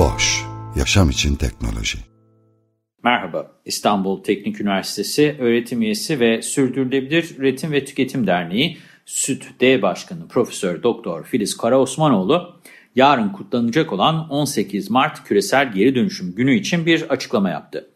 Boş, yaşam için teknoloji. Merhaba, İstanbul Teknik Üniversitesi öğretim üyesi ve Sürdürülebilir Üretim ve Tüketim Derneği Süt D Başkanı Profesör Doktor Filiz Karaosmanoğlu, yarın kutlanacak olan 18 Mart Küresel Geri Dönüşüm Günü için bir açıklama yaptı.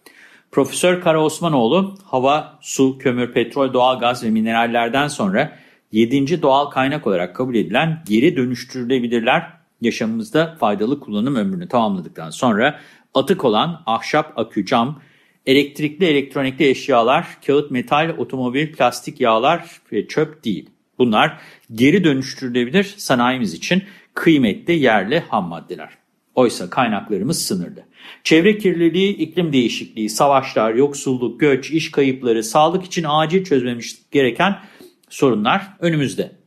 Profesör Kara Osmanoğlu, hava, su, kömür, petrol, doğalgaz ve minerallerden sonra 7. doğal kaynak olarak kabul edilen geri dönüştürülebilirler yaşamımızda faydalı kullanım ömrünü tamamladıktan sonra atık olan ahşap, akü, cam, elektrikli elektronikli eşyalar, kağıt, metal, otomobil, plastik yağlar ve çöp değil. Bunlar geri dönüştürülebilir sanayimiz için kıymetli yerli ham maddeler. Oysa kaynaklarımız sınırlı. Çevre kirliliği, iklim değişikliği, savaşlar, yoksulluk, göç, iş kayıpları, sağlık için acil çözmemiz gereken sorunlar önümüzde.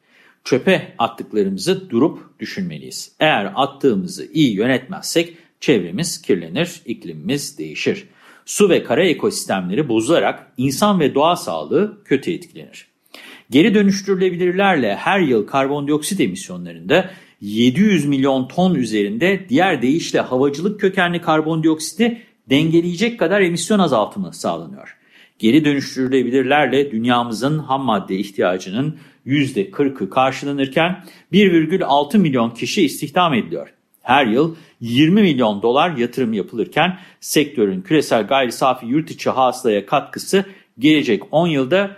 Çöpe attıklarımızı durup düşünmeliyiz. Eğer attığımızı iyi yönetmezsek çevremiz kirlenir, iklimimiz değişir. Su ve kara ekosistemleri bozularak insan ve doğa sağlığı kötü etkilenir. Geri dönüştürülebilirlerle her yıl karbondioksit emisyonlarında 700 milyon ton üzerinde diğer deyişle havacılık kökenli karbondioksiti dengeleyecek kadar emisyon azaltımı sağlanıyor. Geri dönüştürülebilirlerle dünyamızın ham madde ihtiyacının %40'ı karşılanırken 1,6 milyon kişi istihdam ediliyor. Her yıl 20 milyon dolar yatırım yapılırken sektörün küresel gayri safi yurt içi hasılaya katkısı gelecek 10 yılda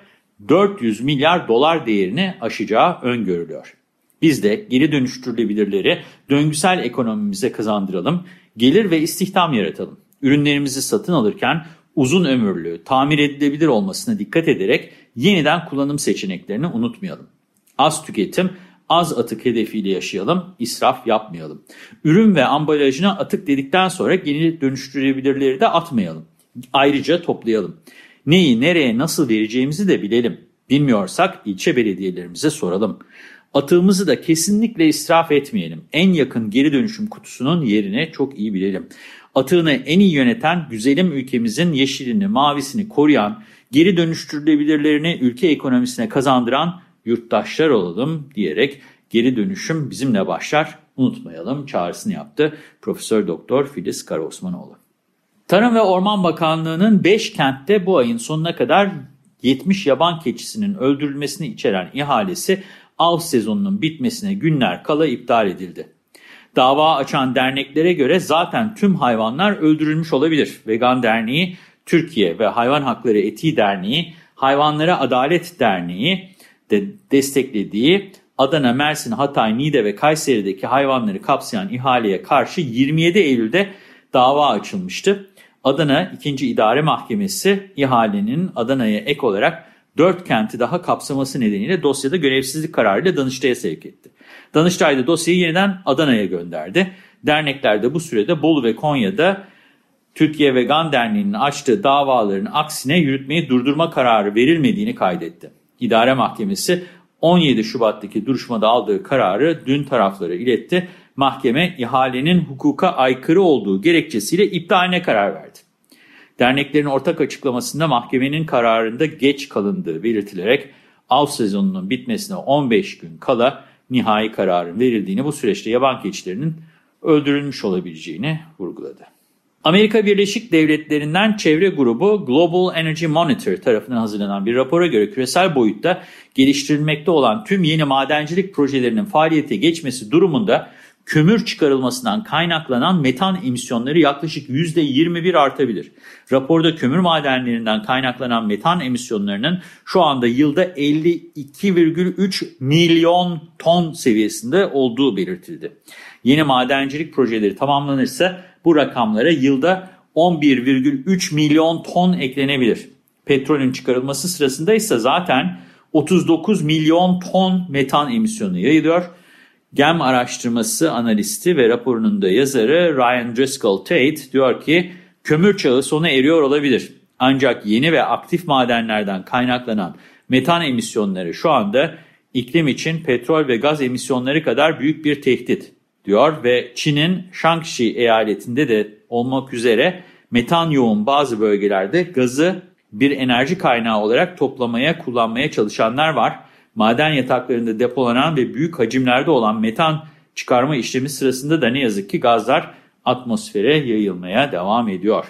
400 milyar dolar değerini aşacağı öngörülüyor. Biz de geri dönüştürülebilirleri döngüsel ekonomimize kazandıralım, gelir ve istihdam yaratalım. Ürünlerimizi satın alırken uzun ömürlü, tamir edilebilir olmasına dikkat ederek yeniden kullanım seçeneklerini unutmayalım. Az tüketim, az atık hedefiyle yaşayalım, israf yapmayalım. Ürün ve ambalajına atık dedikten sonra geri dönüştürülebilirleri de atmayalım. Ayrıca toplayalım. Neyi nereye nasıl vereceğimizi de bilelim. Bilmiyorsak ilçe belediyelerimize soralım. Atığımızı da kesinlikle israf etmeyelim. En yakın geri dönüşüm kutusunun yerini çok iyi bilelim. Atığını en iyi yöneten güzelim ülkemizin yeşilini, mavisini koruyan, geri dönüştürülebilirlerini ülke ekonomisine kazandıran yurttaşlar olalım diyerek geri dönüşüm bizimle başlar unutmayalım çağrısını yaptı Profesör Doktor Filiz Karaosmanoğlu. Tarım ve Orman Bakanlığı'nın 5 kentte bu ayın sonuna kadar 70 yaban keçisinin öldürülmesini içeren ihalesi av sezonunun bitmesine günler kala iptal edildi. Dava açan derneklere göre zaten tüm hayvanlar öldürülmüş olabilir. Vegan Derneği, Türkiye ve Hayvan Hakları Etiği Derneği, Hayvanlara Adalet Derneği de desteklediği Adana, Mersin, Hatay, Niğde ve Kayseri'deki hayvanları kapsayan ihaleye karşı 27 Eylül'de dava açılmıştı. Adana 2. İdare Mahkemesi ihalenin Adana'ya ek olarak 4 kenti daha kapsaması nedeniyle dosyada görevsizlik kararıyla Danıştay'a sevk etti. Danıştay da dosyayı yeniden Adana'ya gönderdi. Dernekler de bu sürede Bolu ve Konya'da Türkiye Vegan Derneği'nin açtığı davaların aksine yürütmeyi durdurma kararı verilmediğini kaydetti. İdare Mahkemesi 17 Şubat'taki duruşmada aldığı kararı dün taraflara iletti. Mahkeme ihalenin hukuka aykırı olduğu gerekçesiyle iptaline karar verdi. Derneklerin ortak açıklamasında mahkemenin kararında geç kalındığı belirtilerek av sezonunun bitmesine 15 gün kala nihai kararın verildiğini bu süreçte yaban keçilerinin öldürülmüş olabileceğini vurguladı. Amerika Birleşik Devletleri'nden çevre grubu Global Energy Monitor tarafından hazırlanan bir rapora göre küresel boyutta geliştirilmekte olan tüm yeni madencilik projelerinin faaliyete geçmesi durumunda kömür çıkarılmasından kaynaklanan metan emisyonları yaklaşık %21 artabilir. Raporda kömür madenlerinden kaynaklanan metan emisyonlarının şu anda yılda 52,3 milyon ton seviyesinde olduğu belirtildi. Yeni madencilik projeleri tamamlanırsa bu rakamlara yılda 11,3 milyon ton eklenebilir. Petrolün çıkarılması sırasında ise zaten 39 milyon ton metan emisyonu yayılıyor. GEM araştırması analisti ve raporunun da yazarı Ryan Driscoll Tate diyor ki kömür çağı sona eriyor olabilir. Ancak yeni ve aktif madenlerden kaynaklanan metan emisyonları şu anda iklim için petrol ve gaz emisyonları kadar büyük bir tehdit diyor ve Çin'in Shaanxi eyaletinde de olmak üzere metan yoğun bazı bölgelerde gazı bir enerji kaynağı olarak toplamaya, kullanmaya çalışanlar var. Maden yataklarında depolanan ve büyük hacimlerde olan metan çıkarma işlemi sırasında da ne yazık ki gazlar atmosfere yayılmaya devam ediyor.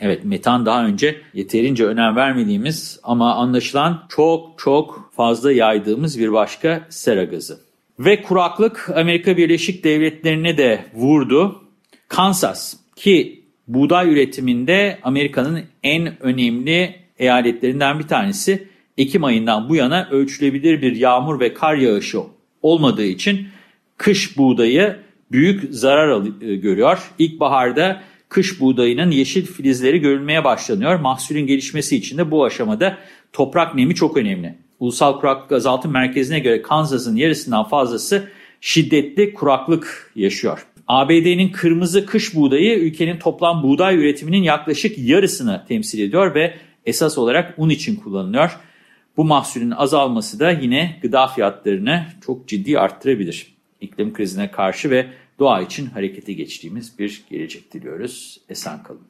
Evet metan daha önce yeterince önem vermediğimiz ama anlaşılan çok çok fazla yaydığımız bir başka sera gazı. Ve kuraklık Amerika Birleşik Devletleri'ne de vurdu. Kansas ki buğday üretiminde Amerika'nın en önemli eyaletlerinden bir tanesi Ekim ayından bu yana ölçülebilir bir yağmur ve kar yağışı olmadığı için kış buğdayı büyük zarar e, görüyor. İlkbaharda kış buğdayının yeşil filizleri görülmeye başlanıyor. Mahsulün gelişmesi için de bu aşamada toprak nemi çok önemli. Ulusal Kuraklık Azaltım Merkezi'ne göre Kansas'ın yarısından fazlası şiddetli kuraklık yaşıyor. ABD'nin kırmızı kış buğdayı ülkenin toplam buğday üretiminin yaklaşık yarısını temsil ediyor ve esas olarak un için kullanılıyor. Bu mahsulün azalması da yine gıda fiyatlarını çok ciddi arttırabilir. İklim krizine karşı ve doğa için harekete geçtiğimiz bir gelecek diliyoruz. Esen kalın.